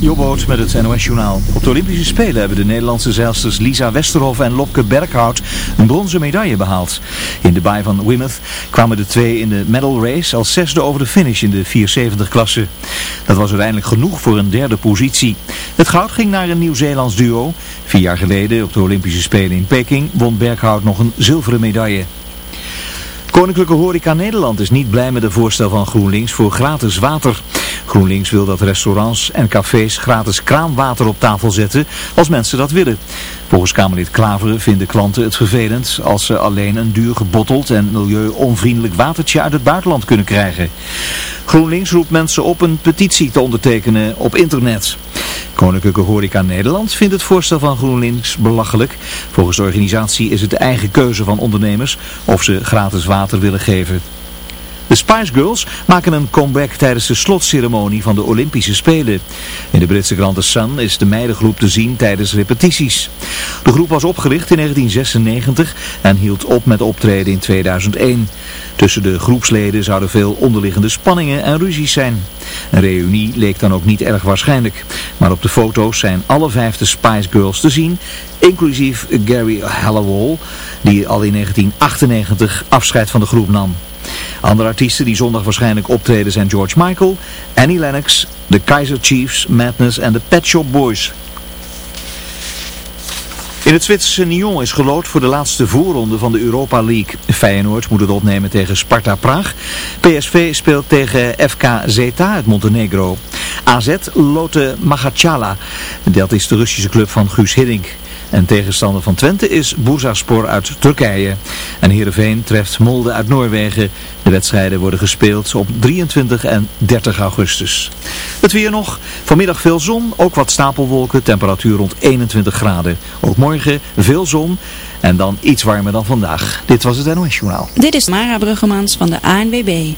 Jobboot met het NOS Journaal. Op de Olympische Spelen hebben de Nederlandse zeilsters Lisa Westerhof en Lopke Berghout een bronzen medaille behaald. In de baai van Weymouth kwamen de twee in de medal race als zesde over de finish in de 470-klasse. Dat was uiteindelijk genoeg voor een derde positie. Het goud ging naar een Nieuw-Zeelands duo. Vier jaar geleden op de Olympische Spelen in Peking won Berghout nog een zilveren medaille. Koninklijke Horeca Nederland is niet blij met het voorstel van GroenLinks voor gratis water. GroenLinks wil dat restaurants en cafés gratis kraanwater op tafel zetten als mensen dat willen. Volgens Kamerlid Klaveren vinden klanten het vervelend als ze alleen een duur gebotteld en milieu-onvriendelijk watertje uit het buitenland kunnen krijgen. GroenLinks roept mensen op een petitie te ondertekenen op internet. Koninklijke Horeca Nederland vindt het voorstel van GroenLinks belachelijk. Volgens de organisatie is het de eigen keuze van ondernemers of ze gratis water willen geven. De Spice Girls maken een comeback tijdens de slotceremonie van de Olympische Spelen. In de Britse krant The Sun is de meidengroep te zien tijdens repetities. De groep was opgericht in 1996 en hield op met optreden in 2001. Tussen de groepsleden zouden veel onderliggende spanningen en ruzies zijn. Een reunie leek dan ook niet erg waarschijnlijk. Maar op de foto's zijn alle vijfde Spice Girls te zien, inclusief Gary Hallowell, die al in 1998 afscheid van de groep nam. Andere artiesten die zondag waarschijnlijk optreden zijn George Michael, Annie Lennox, de Kaiser Chiefs, Madness en de Pet Shop Boys. In het Zwitserse Nyon is gelood voor de laatste voorronde van de Europa League. Feyenoord moet het opnemen tegen Sparta Praag. PSV speelt tegen FK Zeta uit Montenegro. AZ loten Magachala. Dat is de Russische club van Guus Hiddink. En tegenstander van Twente is Bursaspor uit Turkije. En Heerenveen treft Molde uit Noorwegen. De wedstrijden worden gespeeld op 23 en 30 augustus. Het weer nog. Vanmiddag veel zon, ook wat stapelwolken, temperatuur rond 21 graden. Ook morgen veel zon en dan iets warmer dan vandaag. Dit was het NOS Journaal. Dit is Mara Bruggemans van de ANWB.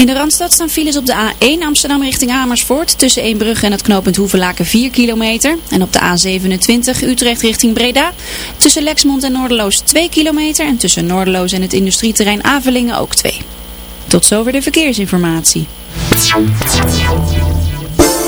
In de Randstad staan files op de A1 Amsterdam richting Amersfoort tussen Eembrugge en het knooppunt Hoevelaken 4 kilometer. En op de A27 Utrecht richting Breda tussen Lexmond en Noorderloos 2 kilometer en tussen Noorderloos en het industrieterrein Avelingen ook 2. Tot zover de verkeersinformatie.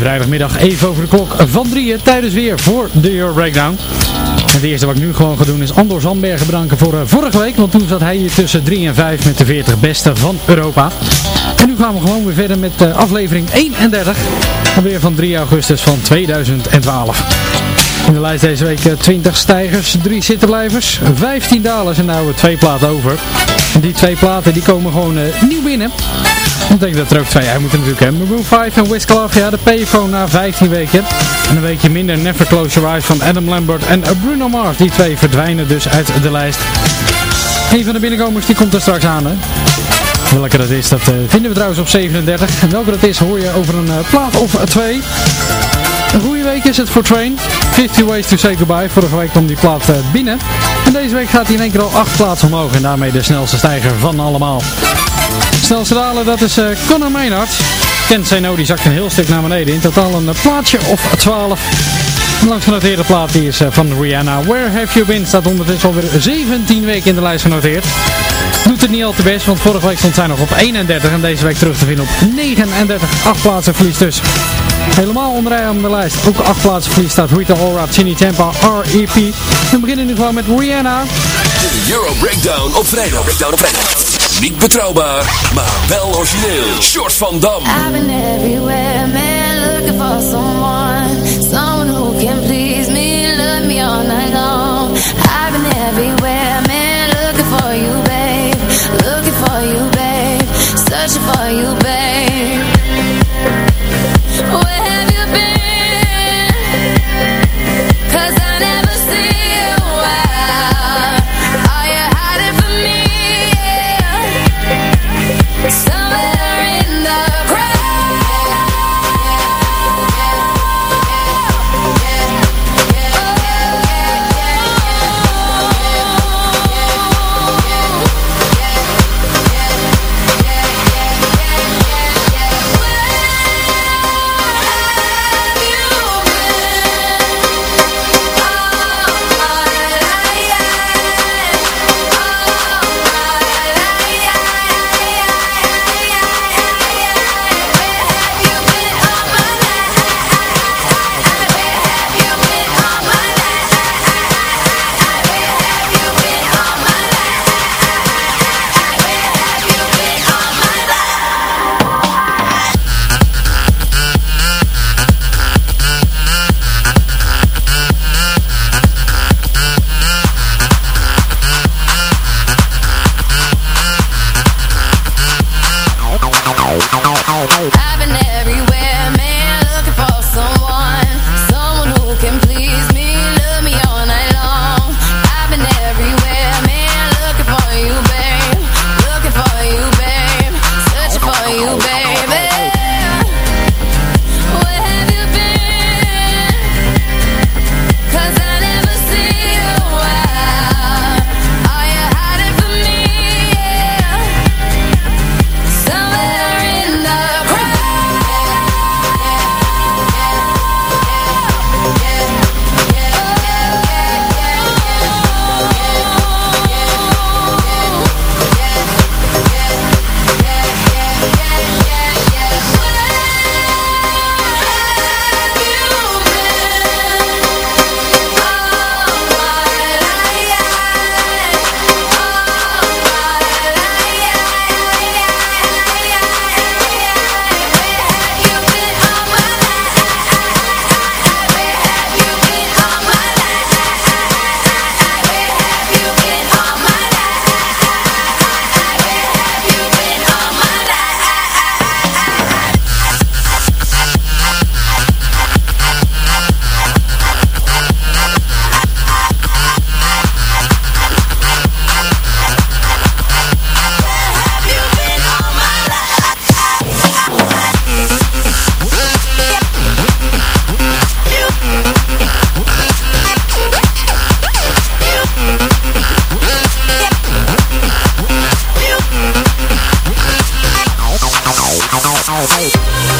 Vrijdagmiddag even over de klok van drieën tijdens weer voor de Euro Breakdown. Het eerste wat ik nu gewoon ga doen is Andor Zandbergen bedanken voor uh, vorige week. Want toen zat hij hier tussen 3 en 5 met de 40 beste van Europa. En nu gaan we gewoon weer verder met uh, aflevering 31. Alweer van 3 augustus van 2012. In de lijst deze week 20 stijgers, 3 zittenblijvers, 15 dalers en nou twee platen over. En die twee platen die komen gewoon nieuw binnen. Ik denk dat er ook twee uit moeten natuurlijk hebben. Maroon 5 en Wiz ja de payphone na 15 weken. En een weekje minder Never Close Your Eyes van Adam Lambert en Bruno Mars. Die twee verdwijnen dus uit de lijst. Een van de binnenkomers die komt er straks aan hè. Welke dat is, dat vinden we trouwens op 37. En welke dat is hoor je over een plaat of twee. Een goede week is het voor Train. 50 Ways to Say Goodbye. Vorige week kwam die plaat uh, binnen. En deze week gaat hij in één keer al 8 plaatsen omhoog. En daarmee de snelste stijger van allemaal. Snelste dalen, dat is uh, Conor Maynard. Kent Zeno, die zakt een heel stuk naar beneden. In totaal een plaatsje of 12. De langs genoteerde plaat die is uh, van Rihanna. Where Have You Been staat ondertussen alweer 17 weken in de lijst genoteerd. Doet het niet al te best, want vorige week stond zij nog op 31 en deze week terug te vinden op 39. 8 plaatsen verlies dus. Helemaal onderaan de lijst. Ook 8 plaatsen verlies staat Rita Ora, Chinny Tampa, R.E.P. We beginnen nu gewoon met Rihanna. De Euro Breakdown op vrijdag. Breakdown op vrijdag. Niet betrouwbaar, maar wel origineel. Short van Dam. I've been everywhere, man, looking for someone. Someone who can please me, love me all night long. I've been everywhere, man, looking for you, babe. Looking for you, babe. Searching for you, babe. I'll Hey.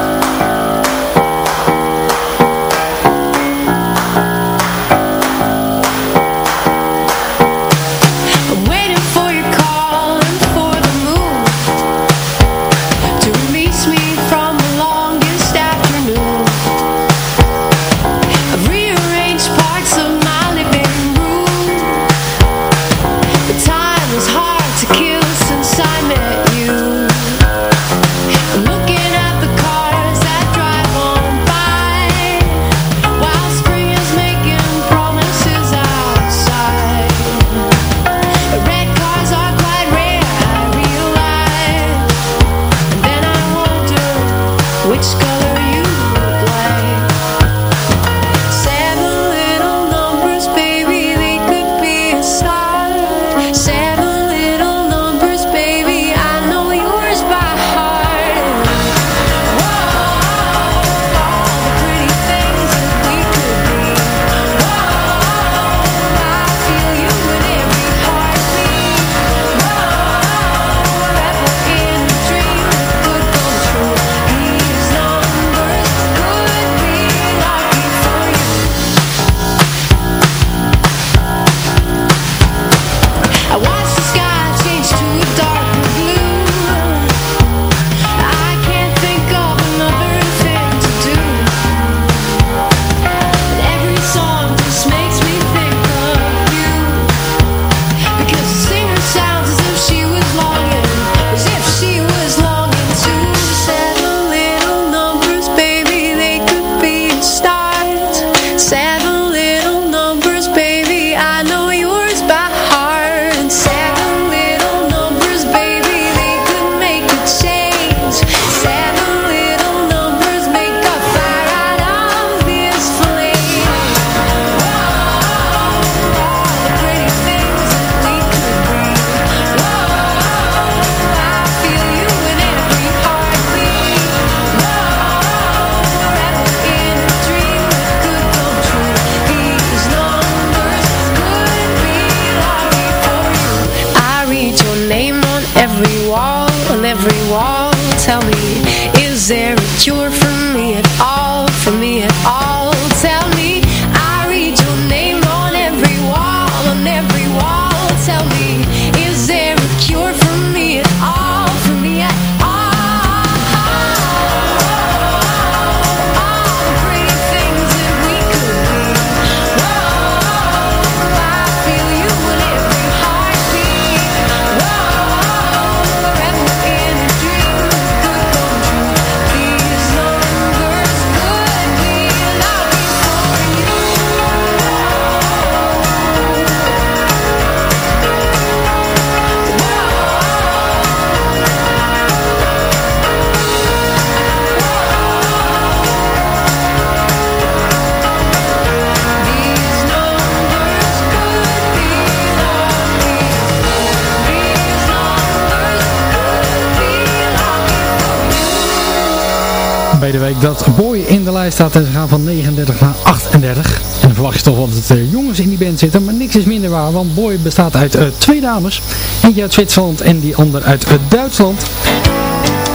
Lucky Bij de week dat Boy in de lijst staat en ze gaan van 39 naar 38. En dan verwacht je toch wel dat er jongens in die band zitten, maar niks is minder waar, want Boy bestaat uit eh, twee dames. Eentje uit Zwitserland en die ander uit eh, Duitsland.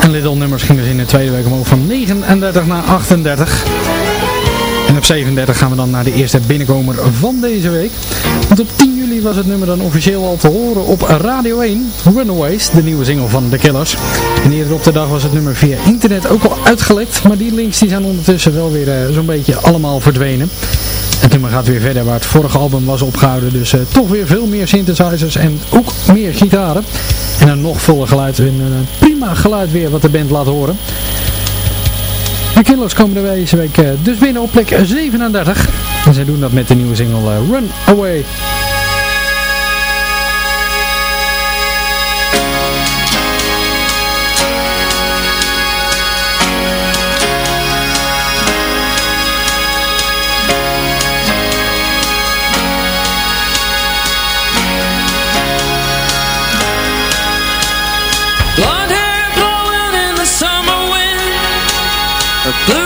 En Little Numbers ging dus in de tweede week omhoog van 39 naar 38. En op 37 gaan we dan naar de eerste binnenkomer van deze week. Want op 10 juli was het nummer dan officieel al te horen op Radio 1. Runaways, de nieuwe single van The Killers. En eerder op de dag was het nummer via internet ook al uitgelekt. Maar die links die zijn ondertussen wel weer eh, zo'n beetje allemaal verdwenen. Het nummer gaat weer verder waar het vorige album was opgehouden. Dus eh, toch weer veel meer synthesizers en ook meer gitaren. En een nog voller geluid. En een prima geluid weer wat de band laat horen. De Killers komen er deze week eh, dus binnen op plek 37. En zij doen dat met de nieuwe single eh, Run Away. The sand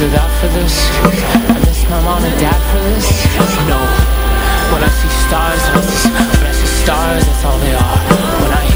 it out for this? I miss my mom and dad for this? You know, when I see stars, I miss, when I see stars, that's all they are. When I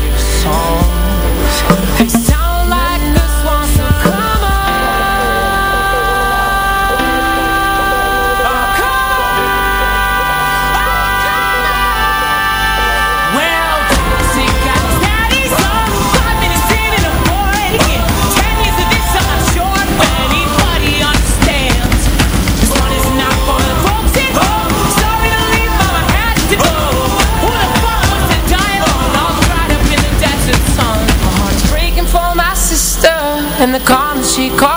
she calls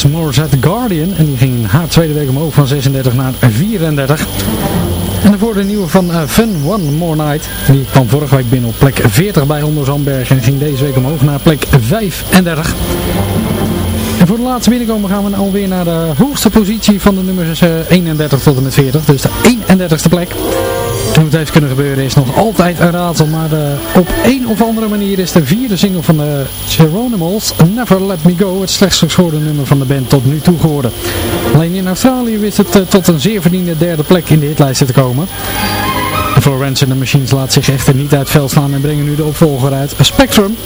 van Alanis Morissette Guardian. En die ging in haar tweede week omhoog van 36 naar 34. En daarvoor de nieuwe van uh, One More Night. Die kwam vorige week binnen op plek 40 bij Onder Zandberg. En ging deze week omhoog naar plek 35. En voor de laatste binnenkomen gaan we alweer naar de hoogste positie van de nummers 31 tot en met 40. Dus de 31ste plek. En hoe het heeft kunnen gebeuren is nog altijd een raadsel. Maar uh, op een of andere manier is de vierde single van de Geronimals, Never Let Me Go, het slechtst gescoorde nummer van de band tot nu toe geworden. Alleen in Australië wist het uh, tot een zeer verdiende derde plek in de hitlijsten te komen. Florence and the Machines laat zich echter niet uit veld slaan en brengen nu de opvolger uit Spectrum.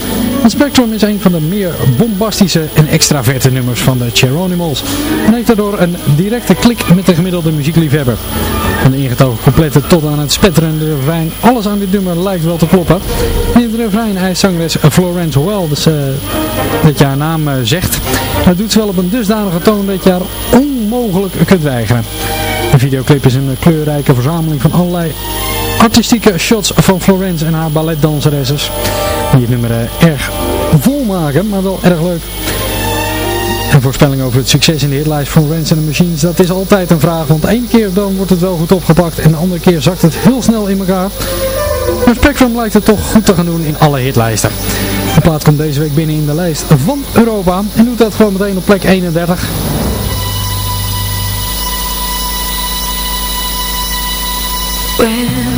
Spectrum is een van de meer bombastische en extraverte nummers van de Cheronimals. En heeft daardoor een directe klik met de gemiddelde muziekliefhebber. Van de ingetogen complete tot aan het spetterende refrein. Alles aan dit nummer lijkt wel te kloppen. In het refrein eist zangeres Florence Well dus, uh, dat je haar naam uh, zegt. Dat doet ze wel op een dusdanige toon dat je haar onmogelijk kunt weigeren. De videoclip is een kleurrijke verzameling van allerlei artistieke shots van Florence en haar balletdanseresses. Die het nummer erg vol maken, maar wel erg leuk. Een voorspelling over het succes in de hitlijst van Florence and the Machines, dat is altijd een vraag. Want één keer dan wordt het wel goed opgepakt en de andere keer zakt het heel snel in elkaar. Maar Spectrum lijkt het toch goed te gaan doen in alle hitlijsten. De plaat komt deze week binnen in de lijst van Europa en doet dat gewoon meteen op plek 31. When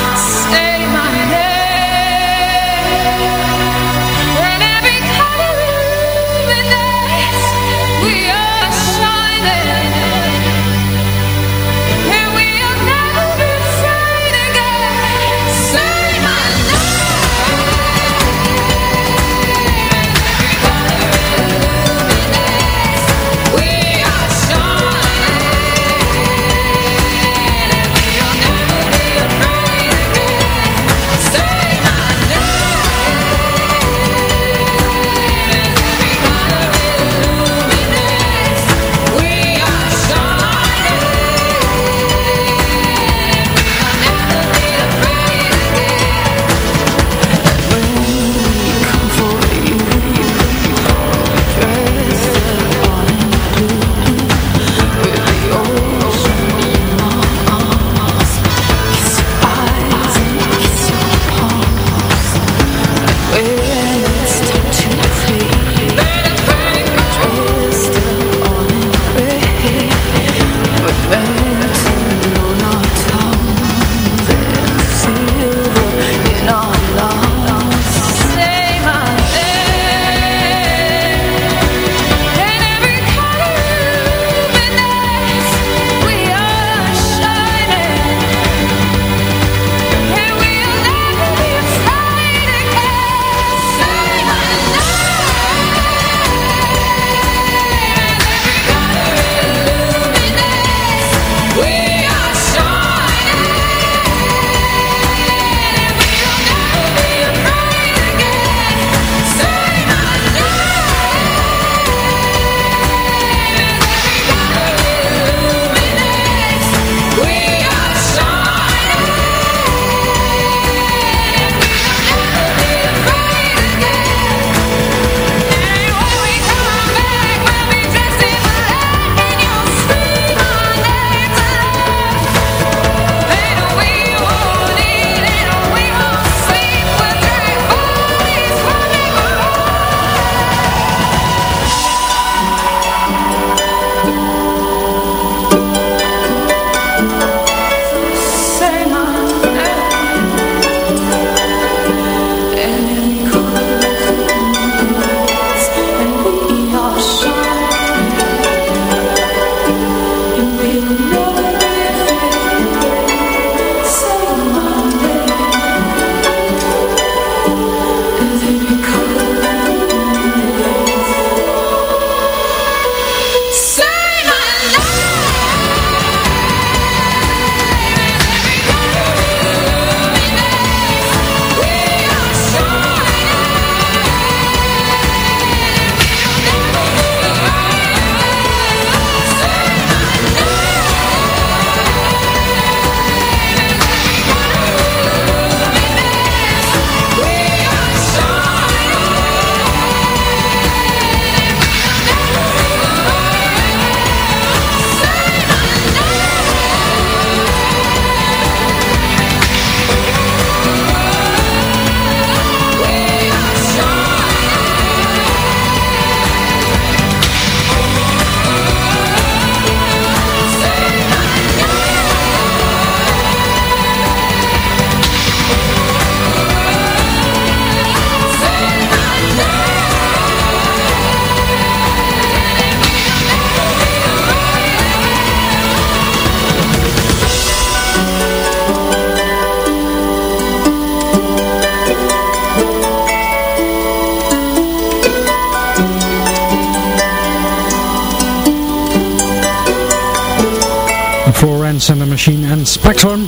en Spectrum.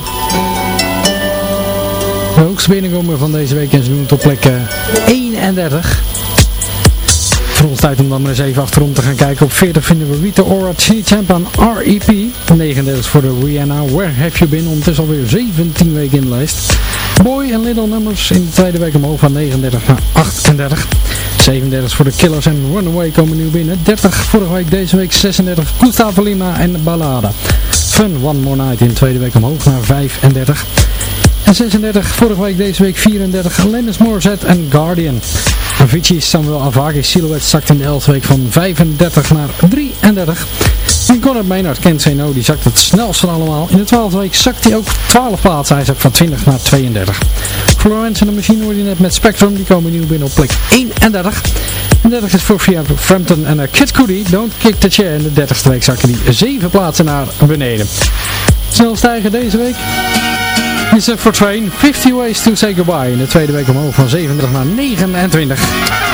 De hoogste binnenkomer van deze week en ze doen op plek eh, 31. Voor ons tijd om dan maar eens even achterom te gaan kijken. Op 40 vinden we Rita Ora Champ aan R.E.P. 39 voor de Rihanna Where Have You Been? Ondertussen alweer 17 weken in lijst. Boy en Little Numbers in de tweede week omhoog van 39 naar 38. 37 voor de Killers en Runaway komen nieuw binnen. 30 vorige week, deze week 36. Gustavo Lima en Ballada. Fun One More Night in de tweede week omhoog naar 35. En 36, vorige week, deze week 34, Lennis Morissette en Guardian. Avicii Samuel Avagi Silhouette zakt in de 11e week van 35 naar 33. En Conrad Maynard, Kent Say No, die zakt het snelst van allemaal. In de 12e week zakt hij ook 12 plaatsen, hij zakt van 20 naar 32. Florence en de Machine hoorde met Spectrum, die komen nieuw binnen op plek 31. En 30 is voor Frampton en uh, Kid Cudi, Don't Kick the Chair. In de 30e week zakken die 7 plaatsen naar beneden. Snel stijgen deze week. Is for Train 50 Ways to Say Goodbye. In de tweede week omhoog van 37 naar 29.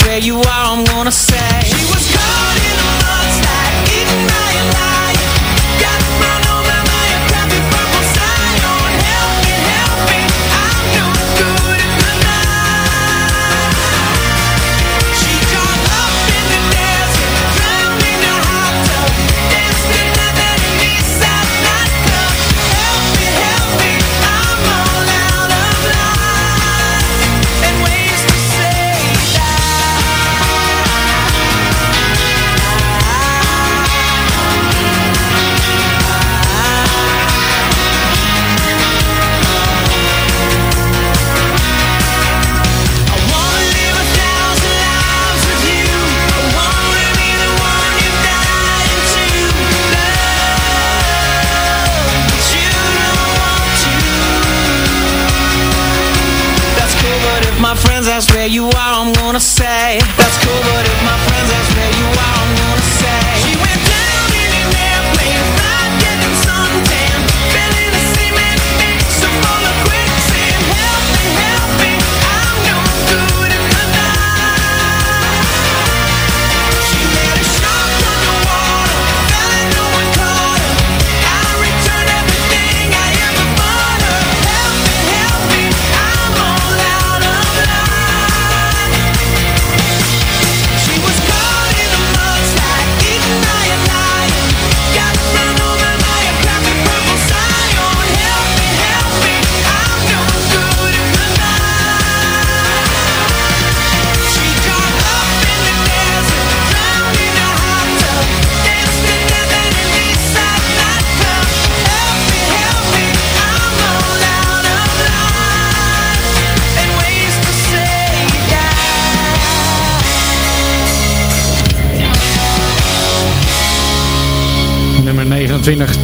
where you are, I'm gonna say you are,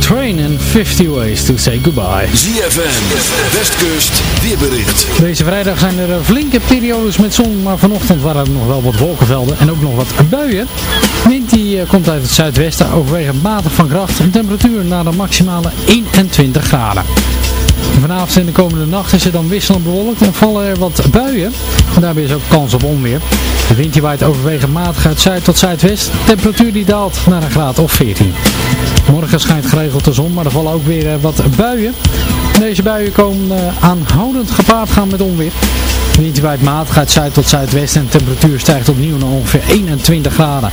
Train and 50 Ways to Say Goodbye. ZFM, Westkust, weerbericht. Deze vrijdag zijn er eh, flinke periodes met zon, maar vanochtend waren er nog wel wat wolkenvelden en ook nog wat buien. Wind die eh, komt uit het zuidwesten, overwegend matig van kracht en temperatuur naar de maximale 21 graden. Vanavond en de komende nacht is het dan wisselend bewolkt en vallen er wat buien. En daarbij is ook kans op onweer. De wind die waait overwegend matig uit zuid tot zuidwest. Temperatuur die daalt naar een graad of 14. Morgen schijnt geregeld de zon, maar er vallen ook weer eh, wat buien. Deze buien komen eh, aanhoudend gepaard gaan met onweer. De wind die waait matig uit zuid tot zuidwest en de temperatuur stijgt opnieuw naar ongeveer 21 graden.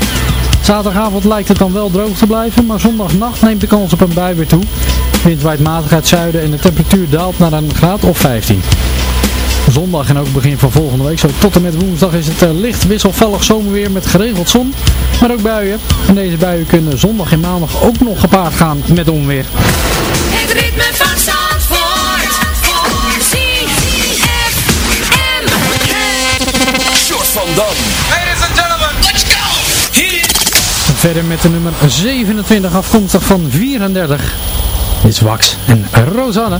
Zaterdagavond lijkt het dan wel droog te blijven, maar zondagnacht neemt de kans op een bui weer toe. Wind waait matig uit zuiden en de temperatuur daalt naar een graad of 15. Zondag en ook begin van volgende week, zo tot en met woensdag, is het eh, licht wisselvallig zomerweer met geregeld zon, maar ook buien. En deze buien kunnen zondag en maandag ook nog gepaard gaan met onweer. Het ritme van Zandvoort, voor Short van Verder met de nummer 27 afkomstig van 34 is Wax en Rosanne.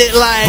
it like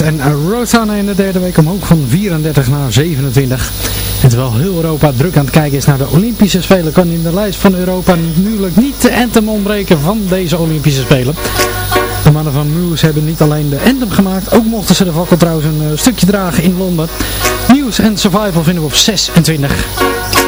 En Rosanna in de derde week omhoog van 34 naar 27. En terwijl heel Europa druk aan het kijken is naar de Olympische Spelen, kan in de lijst van Europa natuurlijk niet de anthem ontbreken van deze Olympische Spelen. De mannen van Muse hebben niet alleen de anthem gemaakt, ook mochten ze de fakkel trouwens een eh, stukje dragen in Londen. Muse en Survival vinden we op 26.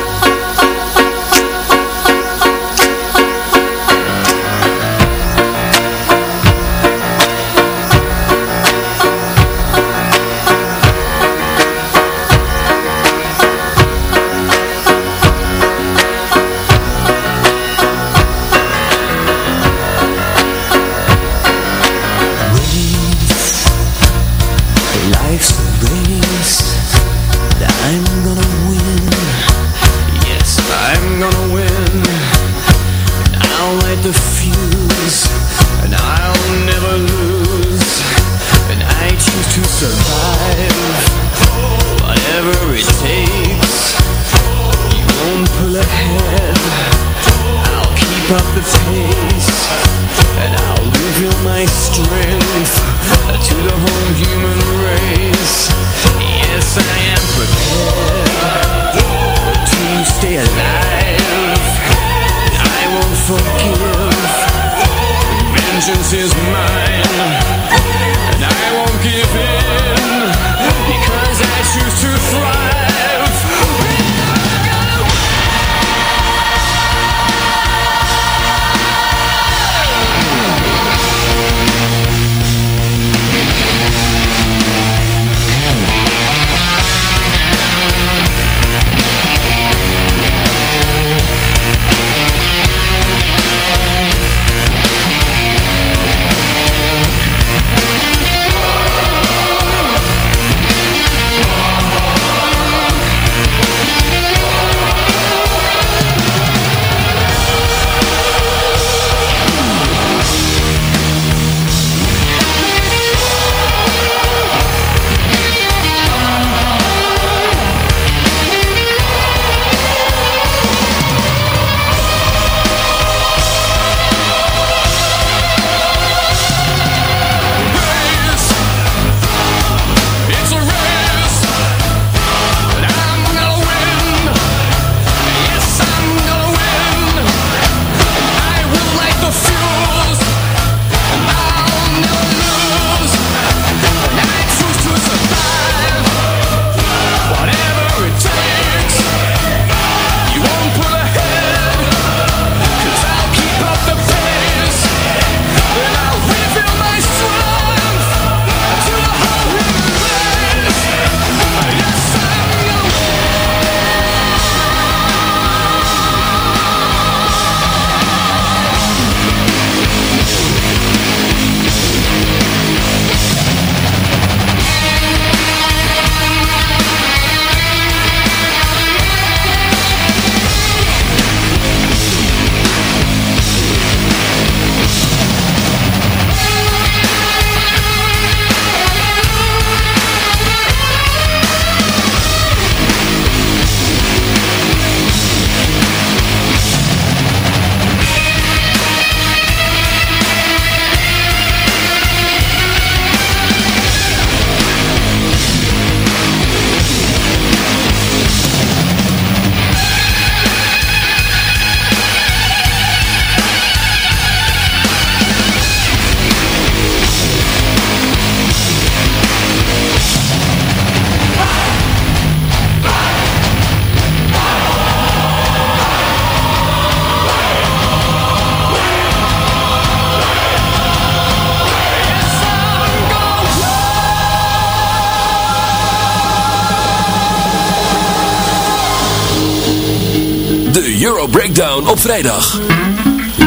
Op vrijdag.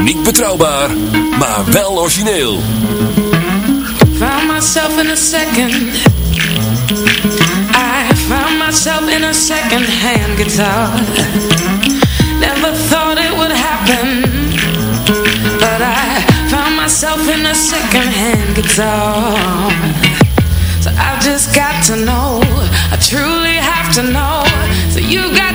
Niet betrouwbaar, maar wel origineel. Found myself in a second. I found myself in a second-hand guitar. Never thought it would happen, but I found myself in a second-hand guitar. So I've just got to know. I truly have to know. So you got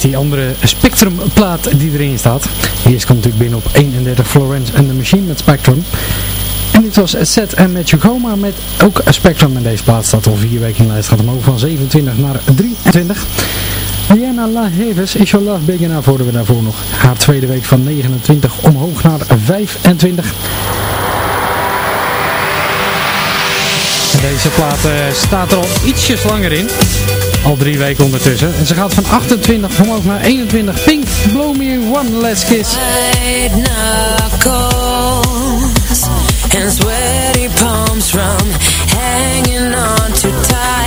is die andere Spectrum plaat die erin staat. Eerst komt natuurlijk binnen op 31 Florence and the Machine met Spectrum. En dit was Seth en Goma met ook Spectrum. En deze plaat staat al vier weken in de lijst. Gaat omhoog van 27 naar 23. Diana La Heves, Is Your Love Big Enough, we daarvoor nog. Haar tweede week van 29 omhoog naar 25. En deze plaat eh, staat er al ietsjes langer in. Al drie weken ondertussen. En ze gaat van 28 omhoog naar 21. Pink, Blow Me One Last Kiss. And sweaty palms from hanging on too tight.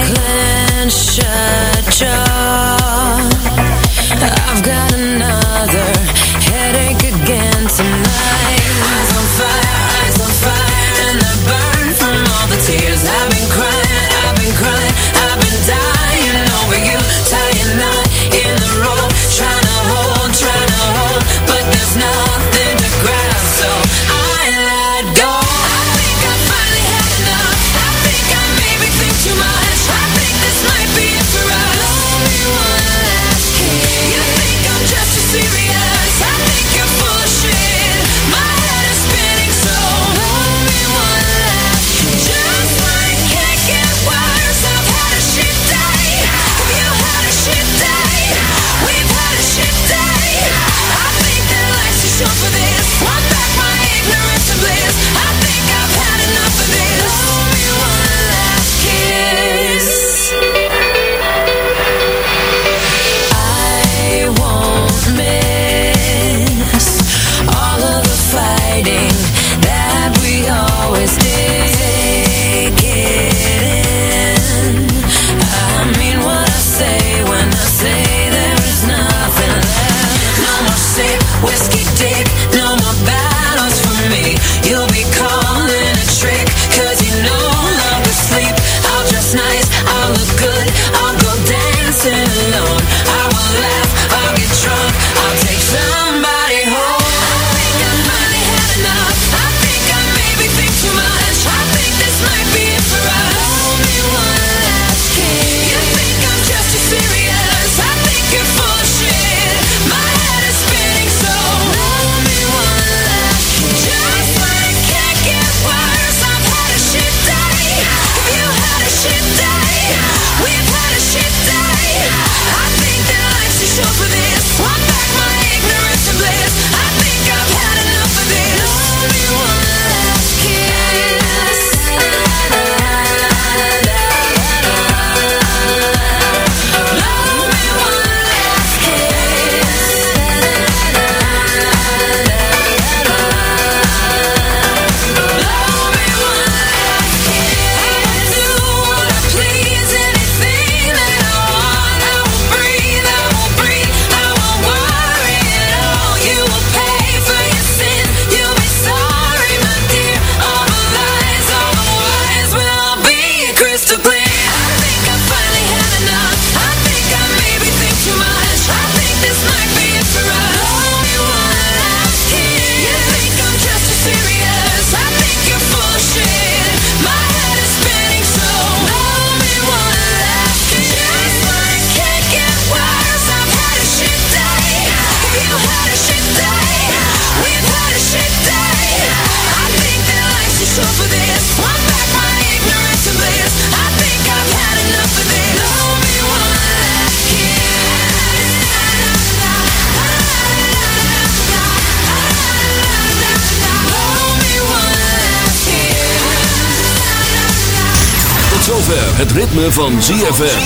Ritme van ZFM.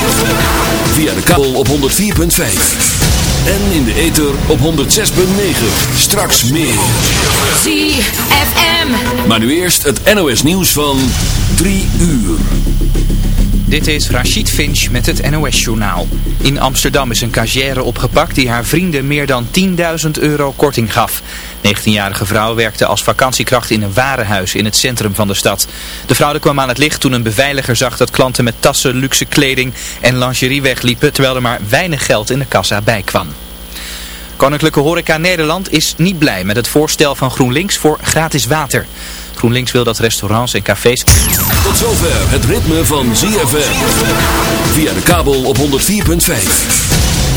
Via de kabel op 104.5. En in de ether op 106.9. Straks meer. ZFM. Maar nu eerst het NOS nieuws van 3 uur. Dit is Rachid Finch met het NOS-journaal. In Amsterdam is een cashier opgepakt die haar vrienden meer dan 10.000 euro korting gaf. 19-jarige vrouw werkte als vakantiekracht in een warenhuis in het centrum van de stad. De fraude kwam aan het licht toen een beveiliger zag dat klanten met tassen, luxe kleding en lingerie wegliepen... terwijl er maar weinig geld in de kassa bij kwam. Koninklijke Horeca Nederland is niet blij met het voorstel van GroenLinks voor gratis water. GroenLinks wil dat restaurants en cafés... Tot zover het ritme van ZFM. Via de kabel op 104.5.